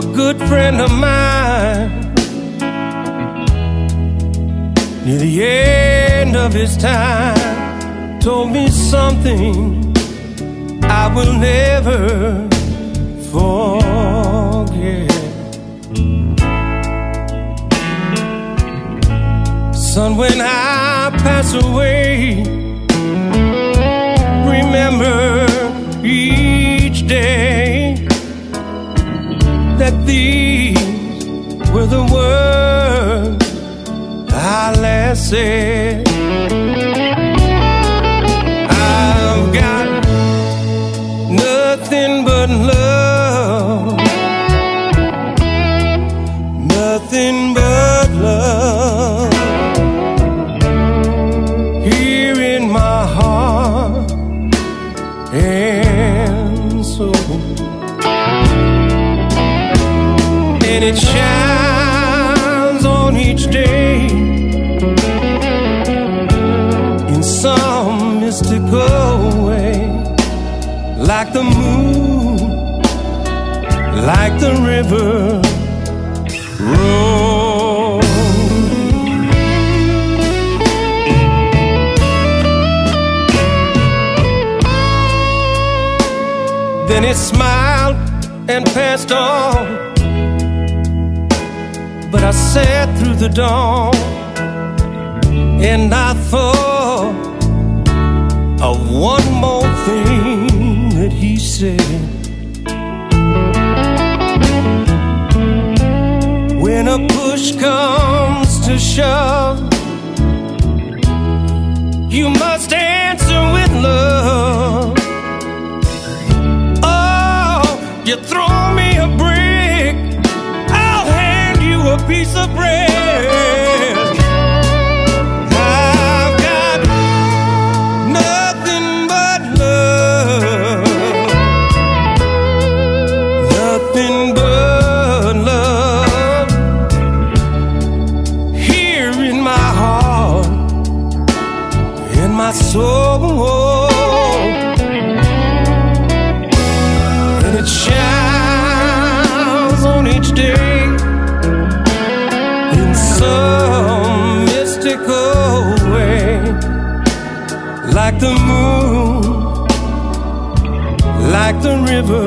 a good friend of mine. Near the end of his time, told me something I will never forget. Son, when I pass away, remember each day that these were the words I last said. I've got nothing but love, nothing but love some mystical way, like the moon, like the river. Then it smiled and passed on. But I sat through the dawn and I thought When a push comes to shove, my soul. And it shines on each day in some mystical way, like the moon, like the river